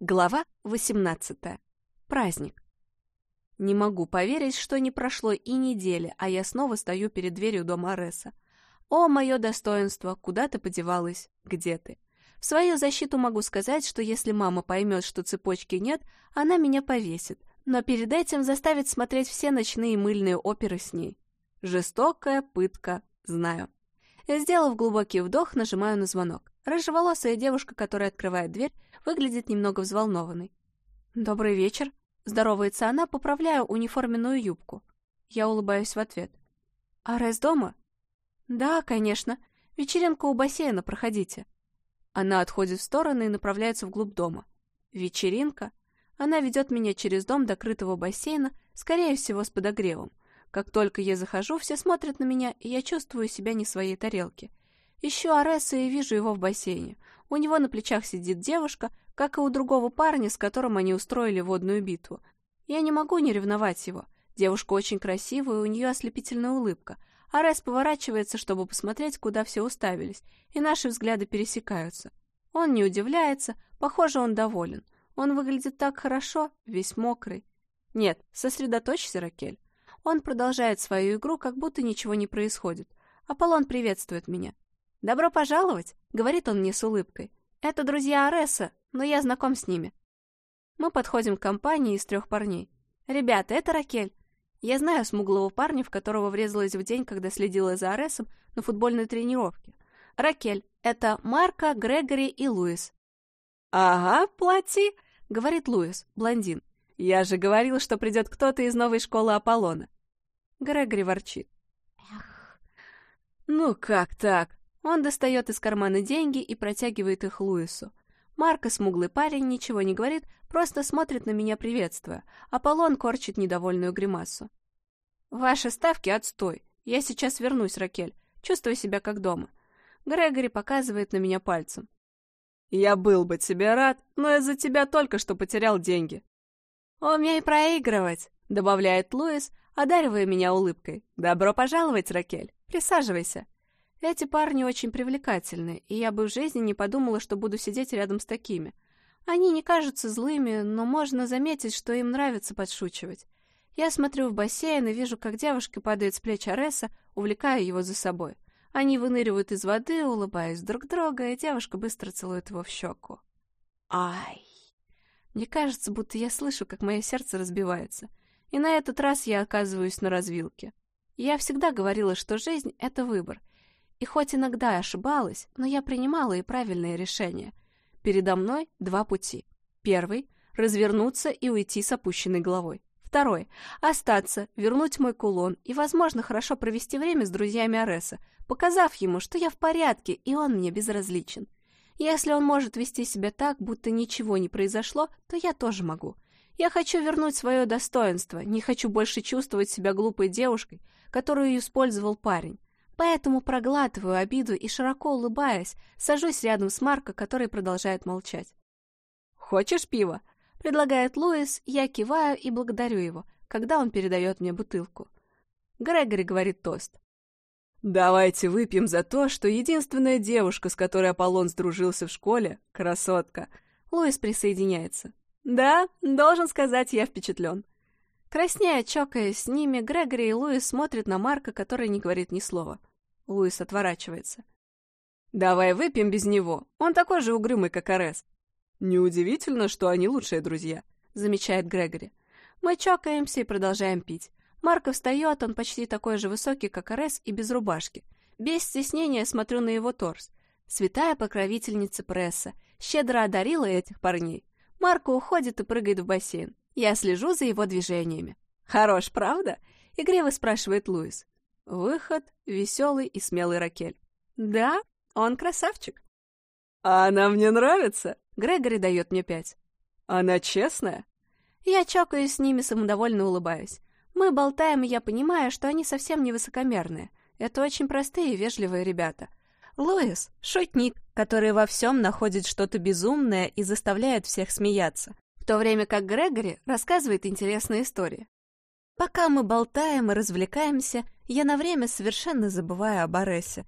Глава 18. Праздник. Не могу поверить, что не прошло и недели, а я снова стою перед дверью дома Ареса. О, мое достоинство, куда ты подевалась? Где ты? В свою защиту могу сказать, что если мама поймет, что цепочки нет, она меня повесит, но перед этим заставит смотреть все ночные мыльные оперы с ней. Жестокая пытка, знаю. Сделав глубокий вдох, нажимаю на звонок. Рыжеволосая девушка, которая открывает дверь, выглядит немного взволнованной. «Добрый вечер», — здоровается она, поправляя униформенную юбку. Я улыбаюсь в ответ. «Арес дома?» «Да, конечно. Вечеринка у бассейна, проходите». Она отходит в сторону и направляется вглубь дома. «Вечеринка?» Она ведет меня через дом до крытого бассейна, скорее всего, с подогревом. Как только я захожу, все смотрят на меня, и я чувствую себя не своей тарелке. Ищу Ареса и вижу его в бассейне. У него на плечах сидит девушка, как и у другого парня, с которым они устроили водную битву. Я не могу не ревновать его. Девушка очень красивая, у нее ослепительная улыбка. Арес поворачивается, чтобы посмотреть, куда все уставились, и наши взгляды пересекаются. Он не удивляется, похоже, он доволен. Он выглядит так хорошо, весь мокрый. Нет, сосредоточься, Ракель. Он продолжает свою игру, как будто ничего не происходит. Аполлон приветствует меня. «Добро пожаловать!» — говорит он мне с улыбкой. «Это друзья Ареса, но я знаком с ними». Мы подходим к компании из трех парней. «Ребята, это Ракель. Я знаю смуглого парня, в которого врезалась в день, когда следила за Аресом на футбольной тренировке. Ракель, это Марка, Грегори и Луис». «Ага, плати», — говорит Луис, блондин. «Я же говорил, что придет кто-то из новой школы Аполлона». Грегори ворчит. «Эх, ну как так? Он достает из кармана деньги и протягивает их Луису. Марко, смуглый парень, ничего не говорит, просто смотрит на меня приветствуя. Аполлон корчит недовольную гримасу. «Ваши ставки отстой. Я сейчас вернусь, Ракель. Чувствую себя как дома». Грегори показывает на меня пальцем. «Я был бы тебе рад, но из-за тебя только что потерял деньги». «Умей проигрывать», — добавляет Луис, одаривая меня улыбкой. «Добро пожаловать, Ракель. Присаживайся». Эти парни очень привлекательны, и я бы в жизни не подумала, что буду сидеть рядом с такими. Они не кажутся злыми, но можно заметить, что им нравится подшучивать. Я смотрю в бассейн и вижу, как девушка падает с плеч Ареса, увлекая его за собой. Они выныривают из воды, улыбаясь друг друга, и девушка быстро целует его в щеку. Ай! Мне кажется, будто я слышу, как мое сердце разбивается. И на этот раз я оказываюсь на развилке. Я всегда говорила, что жизнь — это выбор — и хоть иногда я ошибалась, но я принимала и правильные решения. Передо мной два пути. Первый — развернуться и уйти с опущенной головой. Второй — остаться, вернуть мой кулон и, возможно, хорошо провести время с друзьями Ареса, показав ему, что я в порядке, и он мне безразличен. Если он может вести себя так, будто ничего не произошло, то я тоже могу. Я хочу вернуть свое достоинство, не хочу больше чувствовать себя глупой девушкой, которую использовал парень. Поэтому проглатываю обиду и, широко улыбаясь, сажусь рядом с Марко, который продолжает молчать. «Хочешь пива?» — предлагает Луис, я киваю и благодарю его, когда он передает мне бутылку. Грегори говорит тост. «Давайте выпьем за то, что единственная девушка, с которой Аполлон сдружился в школе, — красотка». Луис присоединяется. «Да, должен сказать, я впечатлен». Краснея, чокаясь с ними, Грегори и Луис смотрят на Марка, который не говорит ни слова. Луис отворачивается. «Давай выпьем без него. Он такой же угрюмый, как Арес». «Неудивительно, что они лучшие друзья», — замечает Грегори. Мы чокаемся и продолжаем пить. Марко встает, он почти такой же высокий, как Арес, и без рубашки. Без стеснения смотрю на его торс. Святая покровительница пресса щедро одарила этих парней. Марко уходит и прыгает в бассейн. Я слежу за его движениями. «Хорош, правда?» — игриво спрашивает Луис. Выход веселый и смелый Ракель. «Да, он красавчик». «А она мне нравится?» Грегори дает мне пять. «Она честная?» Я чокаюсь с ними, самодовольно улыбаюсь. Мы болтаем, и я понимаю, что они совсем не высокомерные. Это очень простые и вежливые ребята. Луис — шутник, который во всем находит что-то безумное и заставляет всех смеяться то время как Грегори рассказывает интересные истории. Пока мы болтаем и развлекаемся, я на время совершенно забываю об Аресе.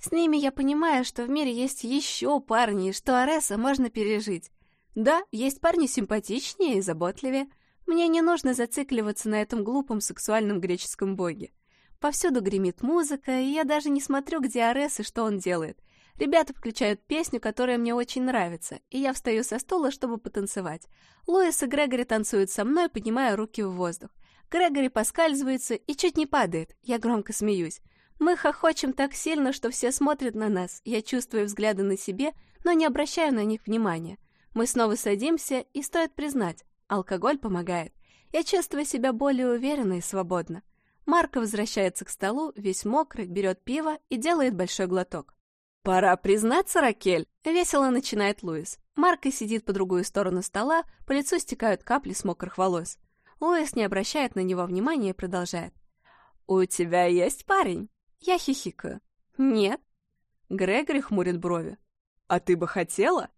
С ними я понимаю, что в мире есть еще парни, и что Ареса можно пережить. Да, есть парни симпатичнее и заботливее. Мне не нужно зацикливаться на этом глупом сексуальном греческом боге. Повсюду гремит музыка, и я даже не смотрю, где Арес и что он делает. Ребята включают песню, которая мне очень нравится, и я встаю со стула, чтобы потанцевать. Луис и Грегори танцуют со мной, поднимая руки в воздух. Грегори поскальзывается и чуть не падает. Я громко смеюсь. Мы хохочем так сильно, что все смотрят на нас. Я чувствую взгляды на себе, но не обращаю на них внимания. Мы снова садимся, и стоит признать, алкоголь помогает. Я чувствую себя более уверенно и свободно. Марко возвращается к столу, весь мокрый, берет пиво и делает большой глоток. «Пора признаться, Ракель!» — весело начинает Луис. Марко сидит по другую сторону стола, по лицу стекают капли с мокрых волос. Луис не обращает на него внимания и продолжает. «У тебя есть парень?» Я хихикаю. «Нет». Грегори хмурит брови. «А ты бы хотела?»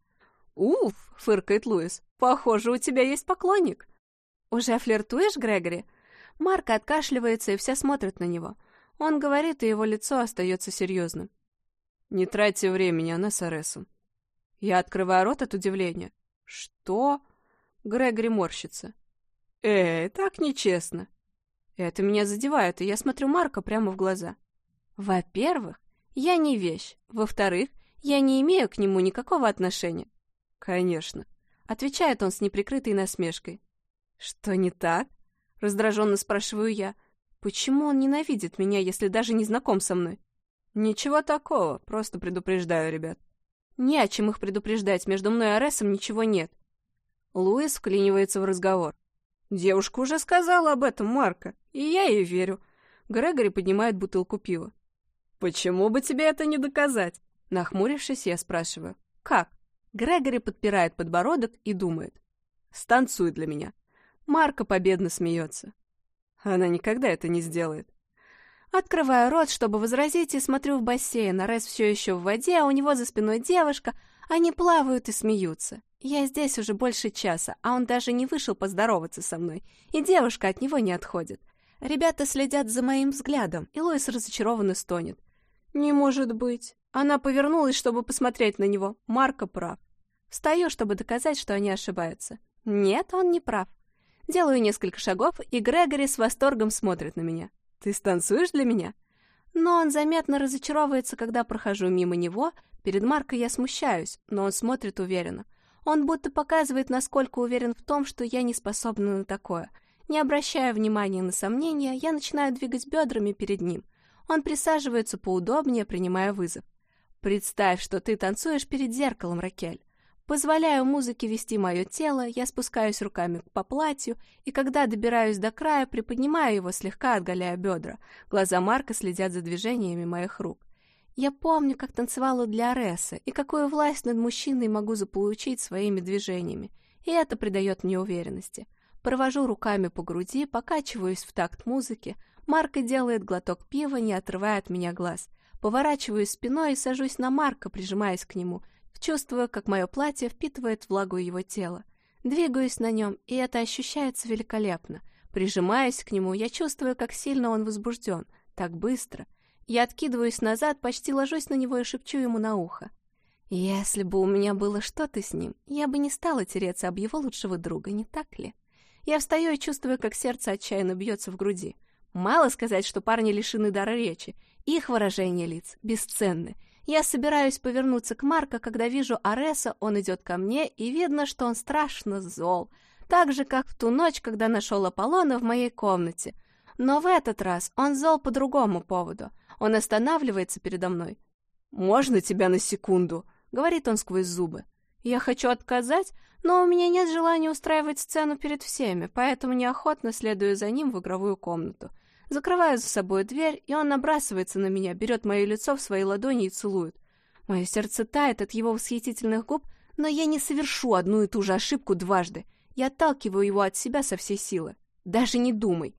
«Уф!» — фыркает Луис. «Похоже, у тебя есть поклонник». «Уже флиртуешь, Грегори?» Марк откашливается, и все смотрят на него. Он говорит, и его лицо остается серьезным. «Не тратьте времени, она с Аресом». Я открываю рот от удивления. «Что?» Грегори морщится. «Эй, так нечестно». Это меня задевает, и я смотрю Марка прямо в глаза. Во-первых, я не вещь. Во-вторых, я не имею к нему никакого отношения. Конечно. Отвечает он с неприкрытой насмешкой. Что не так? Раздраженно спрашиваю я. Почему он ненавидит меня, если даже не знаком со мной? Ничего такого, просто предупреждаю ребят. Не о чем их предупреждать, между мной и Аресом ничего нет. Луис вклинивается в разговор. Девушка уже сказала об этом Марка, и я ей верю. Грегори поднимает бутылку пива. «Почему бы тебе это не доказать?» Нахмурившись, я спрашиваю. «Как?» Грегори подпирает подбородок и думает. «Станцуй для меня». Марка победно смеется. Она никогда это не сделает. Открываю рот, чтобы возразить, и смотрю в бассейн. Арес все еще в воде, а у него за спиной девушка. Они плавают и смеются. Я здесь уже больше часа, а он даже не вышел поздороваться со мной, и девушка от него не отходит. Ребята следят за моим взглядом, и Лоис разочарованно стонет. «Не может быть!» Она повернулась, чтобы посмотреть на него. Марко прав. Встаю, чтобы доказать, что они ошибаются. Нет, он не прав. Делаю несколько шагов, и Грегори с восторгом смотрит на меня. «Ты станцуешь для меня?» Но он заметно разочаровывается, когда прохожу мимо него. Перед Марко я смущаюсь, но он смотрит уверенно. Он будто показывает, насколько уверен в том, что я не способна на такое. Не обращая внимания на сомнения, я начинаю двигать бедрами перед ним. Он присаживается поудобнее, принимая вызов. «Представь, что ты танцуешь перед зеркалом, Ракель. Позволяю музыке вести мое тело, я спускаюсь руками по платью, и когда добираюсь до края, приподнимаю его, слегка отголяя бедра. Глаза Марка следят за движениями моих рук. Я помню, как танцевала для Ареса, и какую власть над мужчиной могу заполучить своими движениями, и это придает мне уверенности. Провожу руками по груди, покачиваюсь в такт музыки, Марка делает глоток пива, не отрывая от меня глаз. Поворачиваюсь спиной и сажусь на Марка, прижимаясь к нему — Чувствую, как мое платье впитывает влагу его тела. Двигаюсь на нем, и это ощущается великолепно. Прижимаясь к нему, я чувствую, как сильно он возбужден. Так быстро. Я откидываюсь назад, почти ложусь на него и шепчу ему на ухо. Если бы у меня было что-то с ним, я бы не стала тереться об его лучшего друга, не так ли? Я встаю и чувствую, как сердце отчаянно бьется в груди. Мало сказать, что парни лишены дара речи. Их выражения лиц бесценны. Я собираюсь повернуться к Марко, когда вижу Ареса, он идет ко мне, и видно, что он страшно зол. Так же, как в ту ночь, когда нашел Аполлона в моей комнате. Но в этот раз он зол по другому поводу. Он останавливается передо мной. «Можно тебя на секунду?» — говорит он сквозь зубы. Я хочу отказать, но у меня нет желания устраивать сцену перед всеми, поэтому неохотно следую за ним в игровую комнату. Закрываю за собой дверь, и он набрасывается на меня, берет мое лицо в свои ладони и целует. Мое сердце тает от его восхитительных губ, но я не совершу одну и ту же ошибку дважды. Я отталкиваю его от себя со всей силы. Даже не думай.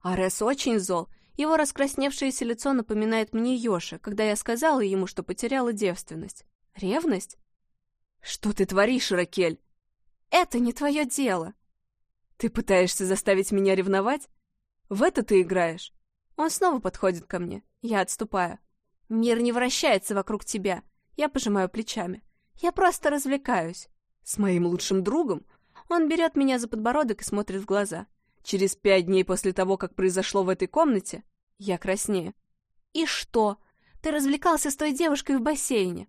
Арес очень зол. Его раскрасневшееся лицо напоминает мне Йоши, когда я сказала ему, что потеряла девственность. Ревность? Что ты творишь, Ракель? Это не твое дело. Ты пытаешься заставить меня ревновать? В это ты играешь?» Он снова подходит ко мне. Я отступаю. «Мир не вращается вокруг тебя». Я пожимаю плечами. «Я просто развлекаюсь». С моим лучшим другом? Он берет меня за подбородок и смотрит в глаза. Через пять дней после того, как произошло в этой комнате, я краснею. И что? Ты развлекался с той девушкой в бассейне.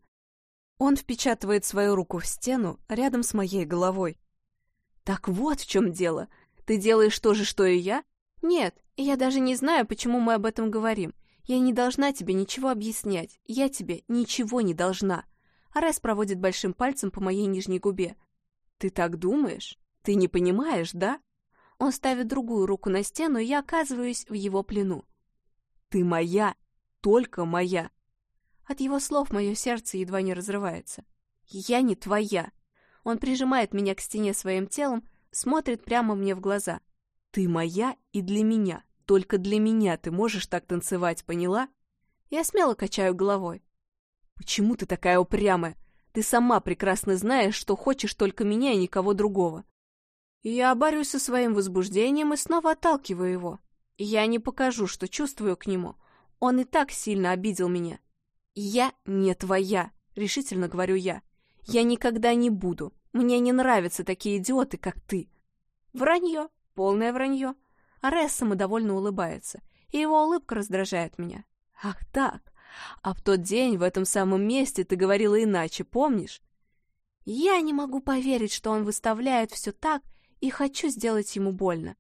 Он впечатывает свою руку в стену рядом с моей головой. Так вот в чем дело. Ты делаешь то же, что и я? Нет, я даже не знаю, почему мы об этом говорим. Я не должна тебе ничего объяснять. Я тебе ничего не должна. Арес проводит большим пальцем по моей нижней губе. «Ты так думаешь? Ты не понимаешь, да?» Он ставит другую руку на стену, и я оказываюсь в его плену. «Ты моя, только моя!» От его слов мое сердце едва не разрывается. «Я не твоя!» Он прижимает меня к стене своим телом, смотрит прямо мне в глаза. «Ты моя и для меня. Только для меня ты можешь так танцевать, поняла?» Я смело качаю головой. «Почему ты такая упрямая? Ты сама прекрасно знаешь, что хочешь только меня и никого другого». Я борюсь со своим возбуждением и снова отталкиваю его. Я не покажу, что чувствую к нему. Он и так сильно обидел меня. «Я не твоя», — решительно говорю я. «Я никогда не буду. Мне не нравятся такие идиоты, как ты». Вранье, полное вранье. Арес самодовольно улыбается, и его улыбка раздражает меня. «Ах так, а в тот день в этом самом месте ты говорила иначе, помнишь? Я не могу поверить, что он выставляет все так, и хочу сделать ему больно.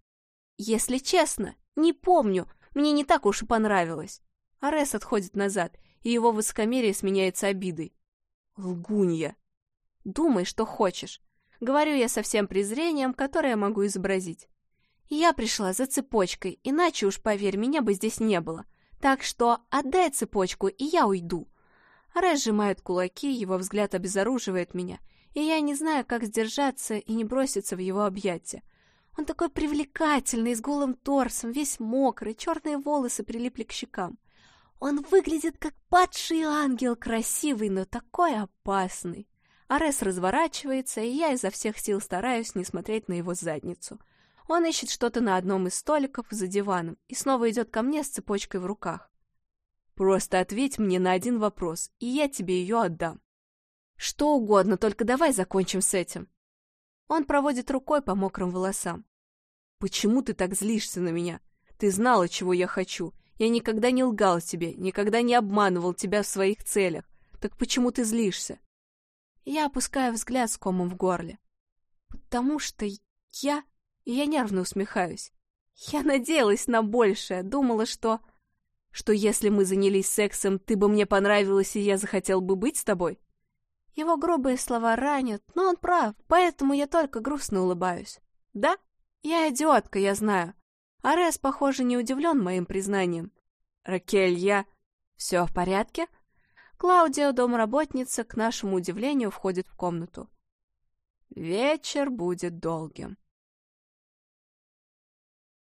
Если честно, не помню, мне не так уж и понравилось. Арес отходит назад, и его высокомерие сменяется обидой. Лгунья. Думай, что хочешь. Говорю я со всем презрением, которое могу изобразить. Я пришла за цепочкой, иначе уж, поверь, меня бы здесь не было. Так что отдай цепочку, и я уйду. Рэш сжимает кулаки, его взгляд обезоруживает меня, и я не знаю, как сдержаться и не броситься в его объятия. Он такой привлекательный, с голым торсом, весь мокрый, черные волосы прилипли к щекам. Он выглядит как падший ангел, красивый, но такой опасный. Арес разворачивается, и я изо всех сил стараюсь не смотреть на его задницу — он ищет что-то на одном из столиков за диваном и снова идет ко мне с цепочкой в руках. «Просто ответь мне на один вопрос, и я тебе ее отдам». «Что угодно, только давай закончим с этим». Он проводит рукой по мокрым волосам. «Почему ты так злишься на меня? Ты знала, чего я хочу. Я никогда не лгал тебе, никогда не обманывал тебя в своих целях. Так почему ты злишься?» Я опускаю взгляд с комом в горле. «Потому что я и я нервно усмехаюсь. Я надеялась на большее, думала, что... Что если мы занялись сексом, ты бы мне понравилась, и я захотел бы быть с тобой? Его грубые слова ранят, но он прав, поэтому я только грустно улыбаюсь. Да, я идиотка, я знаю. Арес, похоже, не удивлен моим признанием. Ракель, я... Все в порядке? Клаудия, домработница, к нашему удивлению, входит в комнату. Вечер будет долгим.